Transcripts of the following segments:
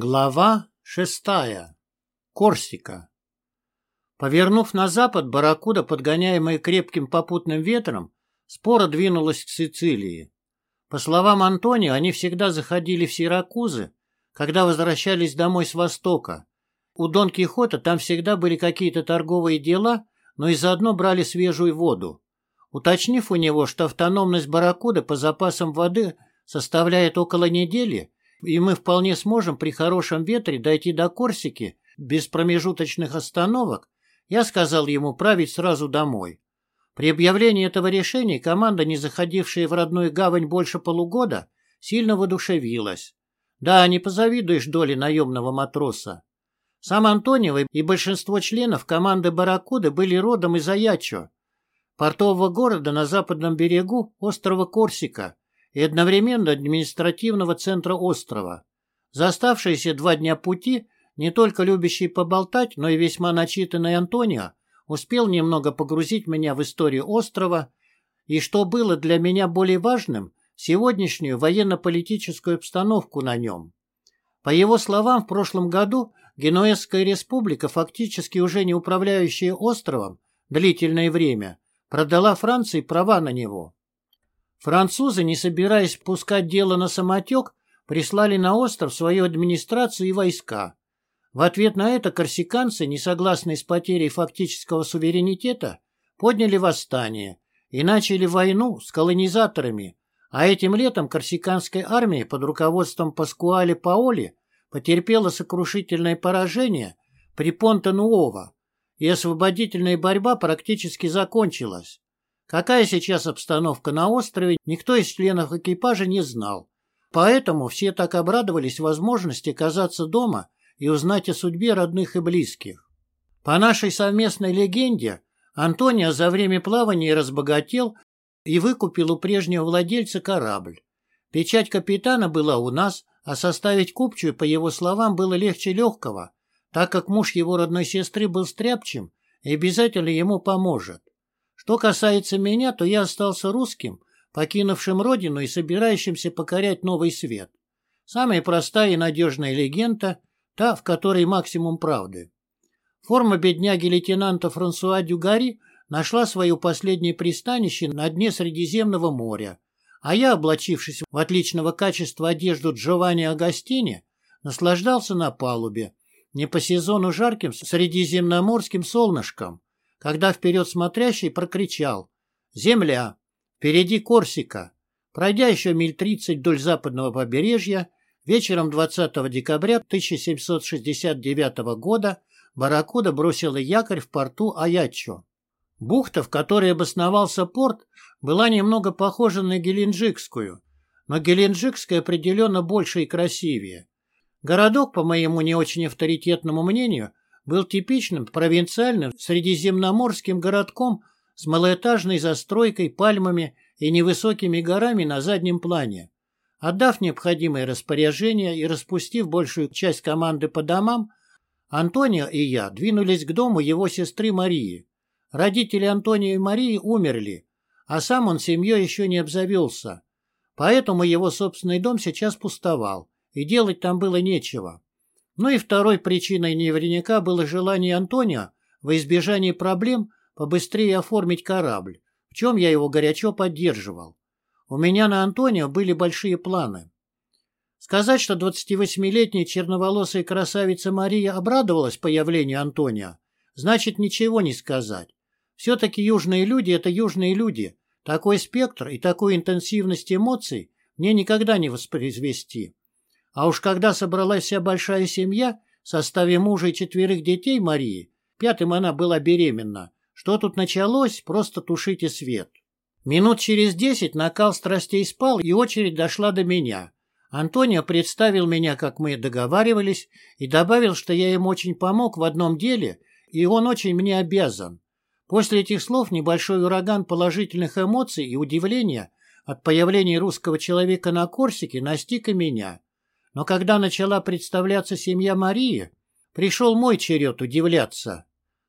Глава шестая. Корсика. Повернув на запад, барракуда, подгоняемая крепким попутным ветром, споро двинулась к Сицилии. По словам Антонио, они всегда заходили в Сиракузы, когда возвращались домой с востока. У Дон Кихота там всегда были какие-то торговые дела, но и заодно брали свежую воду. Уточнив у него, что автономность барракуды по запасам воды составляет около недели, и мы вполне сможем при хорошем ветре дойти до Корсики без промежуточных остановок, я сказал ему править сразу домой. При объявлении этого решения команда, не заходившая в родную гавань больше полугода, сильно воодушевилась. Да, не позавидуешь доли наемного матроса. Сам Антонио и большинство членов команды «Барракуды» были родом из Аячо, портового города на западном берегу острова Корсика, и одновременно административного центра острова. За оставшиеся два дня пути не только любящий поболтать, но и весьма начитанный Антонио успел немного погрузить меня в историю острова и, что было для меня более важным, сегодняшнюю военно-политическую обстановку на нем. По его словам, в прошлом году Генуэзская республика, фактически уже не управляющая островом длительное время, продала Франции права на него. Французы, не собираясь пускать дело на самотек, прислали на остров свою администрацию и войска. В ответ на это корсиканцы, не согласные с потерей фактического суверенитета, подняли восстание и начали войну с колонизаторами, а этим летом корсиканская армия под руководством Паскуали Паоли потерпела сокрушительное поражение при Понте-Нуово, и освободительная борьба практически закончилась. Какая сейчас обстановка на острове, никто из членов экипажа не знал. Поэтому все так обрадовались возможности оказаться дома и узнать о судьбе родных и близких. По нашей совместной легенде, Антонио за время плавания разбогател и выкупил у прежнего владельца корабль. Печать капитана была у нас, а составить купчую, по его словам, было легче легкого, так как муж его родной сестры был стряпчим и обязательно ему поможет. Что касается меня, то я остался русским, покинувшим родину и собирающимся покорять новый свет. Самая простая и надежная легенда, та, в которой максимум правды. Форма бедняги-лейтенанта Франсуа Дюгари нашла свое последнее пристанище на дне Средиземного моря, а я, облачившись в отличного качества одежду Джованни Агастини, наслаждался на палубе, не по сезону жарким средиземноморским солнышком, когда вперед смотрящий прокричал «Земля! Впереди Корсика!» Пройдя еще миль тридцать вдоль западного побережья, вечером 20 декабря 1769 года Барракуда бросила якорь в порту Аячо. Бухта, в которой обосновался порт, была немного похожа на Геленджикскую, но Геленджикская определенно больше и красивее. Городок, по моему не очень авторитетному мнению, был типичным провинциальным средиземноморским городком с малоэтажной застройкой, пальмами и невысокими горами на заднем плане. Отдав необходимые распоряжения и распустив большую часть команды по домам, Антонио и я двинулись к дому его сестры Марии. Родители Антонио и Марии умерли, а сам он семьей еще не обзавелся. Поэтому его собственный дом сейчас пустовал, и делать там было нечего. Ну и второй причиной наверняка было желание Антонио во избежание проблем побыстрее оформить корабль, в чем я его горячо поддерживал. У меня на Антонио были большие планы. Сказать, что 28-летняя черноволосая красавица Мария обрадовалась появлению Антонио, значит ничего не сказать. Все-таки южные люди — это южные люди. Такой спектр и такую интенсивность эмоций мне никогда не воспроизвести. А уж когда собралась вся большая семья в составе мужа и четверых детей Марии, пятым она была беременна, что тут началось, просто тушите свет. Минут через десять накал страстей спал, и очередь дошла до меня. Антонио представил меня, как мы договаривались, и добавил, что я ему очень помог в одном деле, и он очень мне обязан. После этих слов небольшой ураган положительных эмоций и удивления от появления русского человека на Корсике настиг и меня. Но когда начала представляться семья Марии, пришел мой черед удивляться.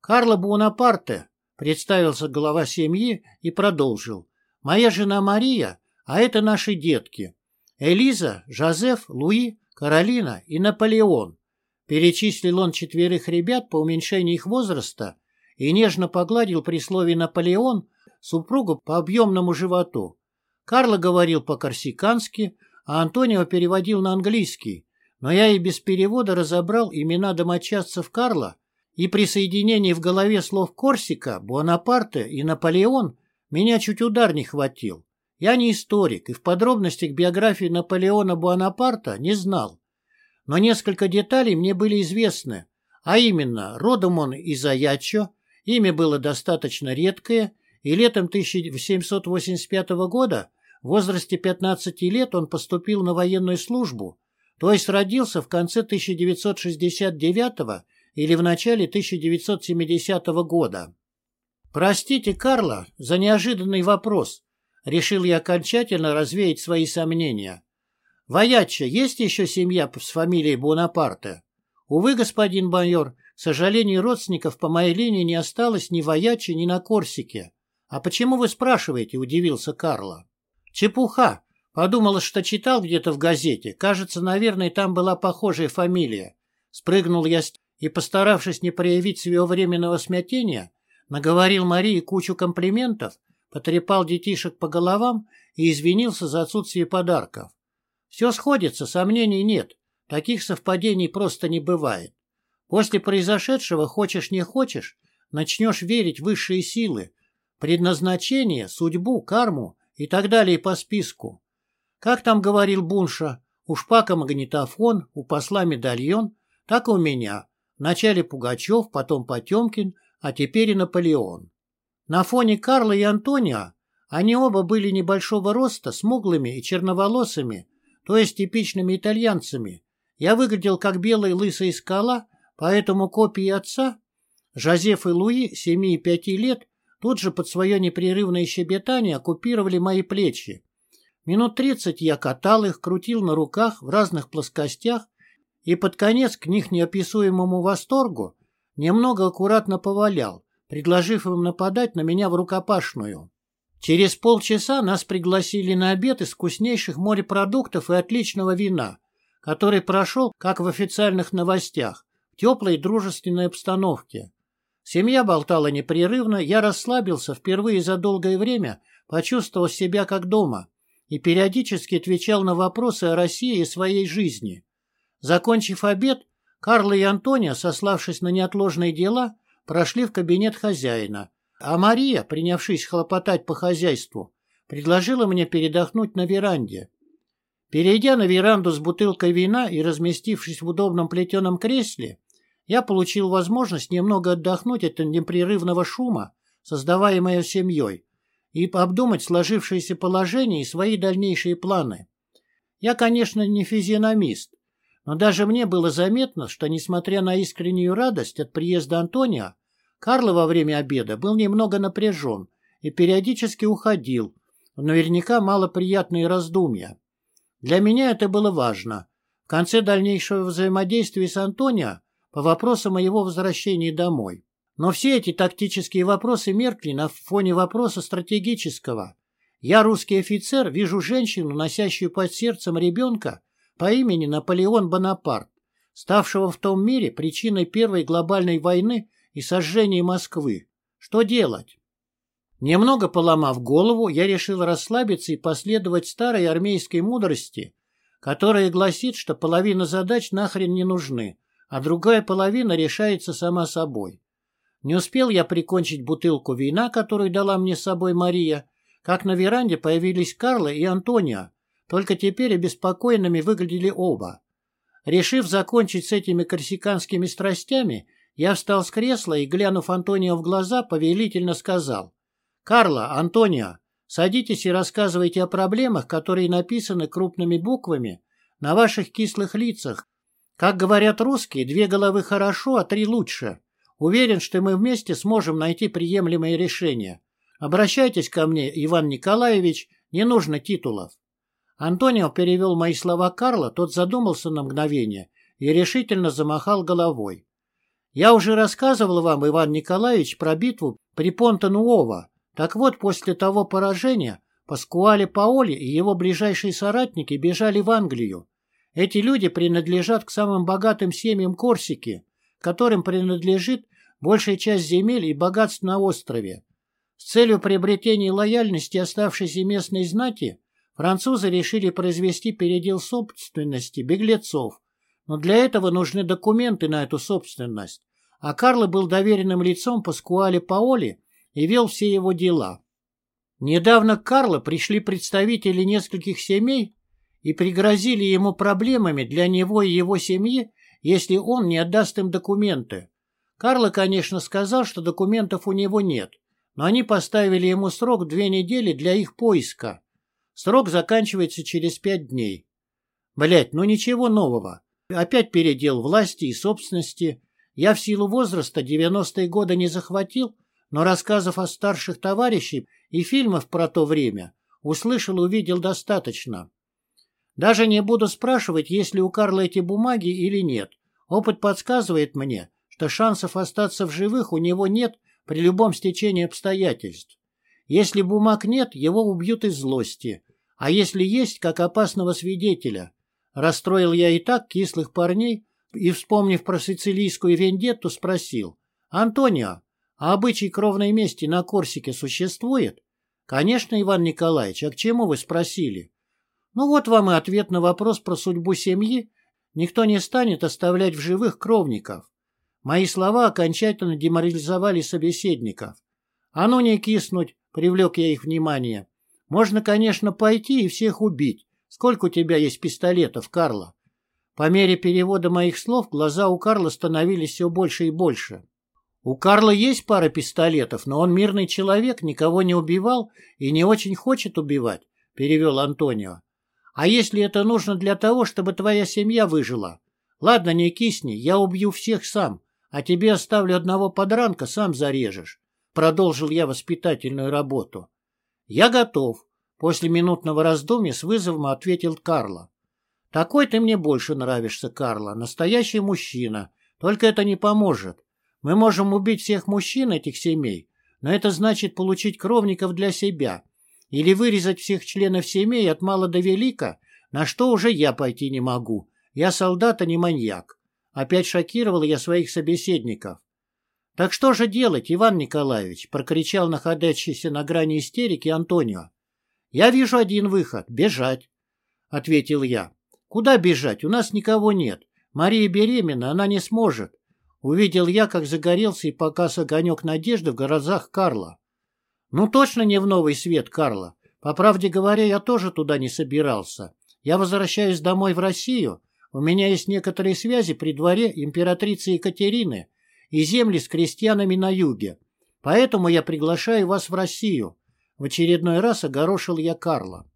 Карло Буонапарте представился глава семьи и продолжил. Моя жена Мария, а это наши детки. Элиза, Жозеф, Луи, Каролина и Наполеон. Перечислил он четверых ребят по уменьшению их возраста и нежно погладил при слове «Наполеон» супругу по объемному животу. Карло говорил по-корсикански, а Антонио переводил на английский, но я и без перевода разобрал имена домочадцев Карла, и при соединении в голове слов Корсика, Буанапарте и Наполеон меня чуть удар не хватил. Я не историк и в подробностях биографии Наполеона Буанапарта не знал. Но несколько деталей мне были известны, а именно, родом он из Аячо, имя было достаточно редкое, и летом 1785 года в возрасте 15 лет он поступил на военную службу, то есть родился в конце 1969 или в начале 1970 года. Простите, Карла, за неожиданный вопрос. Решил я окончательно развеять свои сомнения. В Аяче есть еще семья с фамилией Бонапарте? Увы, господин майор, к сожалению, родственников по моей линии не осталось ни в ни на Корсике. А почему вы спрашиваете, удивился Карло. Чепуха. Подумала, что читал где-то в газете. Кажется, наверное, там была похожая фамилия. Спрыгнул я и, постаравшись не проявить своего временного смятения, наговорил Марии кучу комплиментов, потрепал детишек по головам и извинился за отсутствие подарков. Все сходится, сомнений нет. Таких совпадений просто не бывает. После произошедшего, хочешь не хочешь, начнешь верить в высшие силы, предназначение, судьбу, карму и так далее по списку. Как там говорил Бунша, у Шпака магнитофон, у посла медальон, так и у меня. Вначале Пугачев, потом Потемкин, а теперь и Наполеон. На фоне Карла и Антонио они оба были небольшого роста, смуглыми и черноволосыми, то есть типичными итальянцами. Я выглядел как белая лысая скала, поэтому копии отца, Жозеф и Луи, семи и пяти лет, тут же под свое непрерывное щебетание оккупировали мои плечи. Минут тридцать я катал их, крутил на руках в разных плоскостях, и под конец к них неописуемому восторгу немного аккуратно повалял, предложив им нападать на меня в рукопашную. Через полчаса нас пригласили на обед из вкуснейших морепродуктов и отличного вина, который прошел, как в официальных новостях, в теплой дружественной обстановке. Семья болтала непрерывно, я расслабился впервые за долгое время, почувствовал себя как дома и периодически отвечал на вопросы о России и своей жизни. Закончив обед, Карл и Антония, сославшись на неотложные дела, прошли в кабинет хозяина, а Мария, принявшись хлопотать по хозяйству, предложила мне передохнуть на веранде. Перейдя на веранду с бутылкой вина и разместившись в удобном плетеном кресле, я получил возможность немного отдохнуть от непрерывного шума, создаваемого семьей, и обдумать сложившееся положение и свои дальнейшие планы. Я, конечно, не физиономист, но даже мне было заметно, что, несмотря на искреннюю радость от приезда Антонио, Карло во время обеда был немного напряжен и периодически уходил, в наверняка малоприятные раздумья. Для меня это было важно. В конце дальнейшего взаимодействия с Антонио по вопросам моего возвращения домой. Но все эти тактические вопросы меркли на фоне вопроса стратегического. Я, русский офицер, вижу женщину, носящую под сердцем ребенка, по имени Наполеон Бонапарт, ставшего в том мире причиной Первой глобальной войны и сожжения Москвы. Что делать? Немного поломав голову, я решил расслабиться и последовать старой армейской мудрости, которая гласит, что половина задач нахрен не нужны, а другая половина решается сама собой. Не успел я прикончить бутылку вина, которую дала мне с собой Мария, как на веранде появились Карла и Антонио, только теперь обеспокоенными выглядели оба. Решив закончить с этими корсиканскими страстями, я встал с кресла и, глянув Антонио в глаза, повелительно сказал. «Карло, Антонио, садитесь и рассказывайте о проблемах, которые написаны крупными буквами на ваших кислых лицах. Как говорят русские, две головы хорошо, а три лучше. Уверен, что мы вместе сможем найти приемлемое решение. Обращайтесь ко мне, Иван Николаевич, не нужно титулов». Антонио перевел мои слова Карла, тот задумался на мгновение и решительно замахал головой. «Я уже рассказывал вам, Иван Николаевич, про битву при Понте-Нуово. Так вот, после того поражения Паскуале Паоли и его ближайшие соратники бежали в Англию. Эти люди принадлежат к самым богатым семьям Корсики, которым принадлежит большая часть земель и богатств на острове. С целью приобретения лояльности оставшейся местной знати французы решили произвести передел собственности беглецов, но для этого нужны документы на эту собственность, а Карло был доверенным лицом Паскуале Паоли и вел все его дела. Недавно к Карло пришли представители нескольких семей и пригрозили ему проблемами для него и его семьи, если он не отдаст им документы. Карло, конечно, сказал, что документов у него нет, но они поставили ему срок две недели для их поиска. Срок заканчивается через пять дней. Блять, ну ничего нового. Опять передел власти и собственности. Я в силу возраста 90-е годы не захватил, но рассказов о старших товарищей и фильмов про то время услышал и увидел достаточно. Даже не буду спрашивать, есть ли у Карла эти бумаги или нет. Опыт подсказывает мне, что шансов остаться в живых у него нет при любом стечении обстоятельств. Если бумаг нет, его убьют из злости, а если есть, как опасного свидетеля. Расстроил я и так кислых парней и, вспомнив про сицилийскую вендетту, спросил. «Антонио, а обычай кровной мести на Корсике существует?» «Конечно, Иван Николаевич, а к чему вы спросили?» «Ну вот вам и ответ на вопрос про судьбу семьи. Никто не станет оставлять в живых кровников. Мои слова окончательно деморализовали собеседников. «А ну не киснуть!» — привлек я их внимание. «Можно, конечно, пойти и всех убить. Сколько у тебя есть пистолетов, Карла?» По мере перевода моих слов глаза у Карла становились все больше и больше. У Карла есть пара пистолетов, но он мирный человек, никого не убивал и не очень хочет убивать, — перевел Антонио. А если это нужно для того, чтобы твоя семья выжила? Ладно, не кисни, я убью всех сам, а тебе оставлю одного подранка, сам зарежешь. Продолжил я воспитательную работу. Я готов. После минутного раздумья с вызовом ответил Карло. Такой ты мне больше нравишься, Карло. Настоящий мужчина. Только это не поможет. Мы можем убить всех мужчин этих семей, но это значит получить кровников для себя. Или вырезать всех членов семей от мала до велика, на что уже я пойти не могу. Я солдат, а не маньяк. Опять шокировал я своих собеседников. «Так что же делать, Иван Николаевич?» — прокричал находящийся на грани истерики Антонио. «Я вижу один выход — бежать», — ответил я. «Куда бежать? У нас никого нет. Мария беременна, она не сможет». Увидел я, как загорелся и показ огонек надежды в глазах Карла. «Ну точно не в новый свет, Карла. По правде говоря, я тоже туда не собирался. Я возвращаюсь домой в Россию, у меня есть некоторые связи при дворе императрицы Екатерины и земли с крестьянами на юге. Поэтому я приглашаю вас в Россию. В очередной раз огорошил я Карла.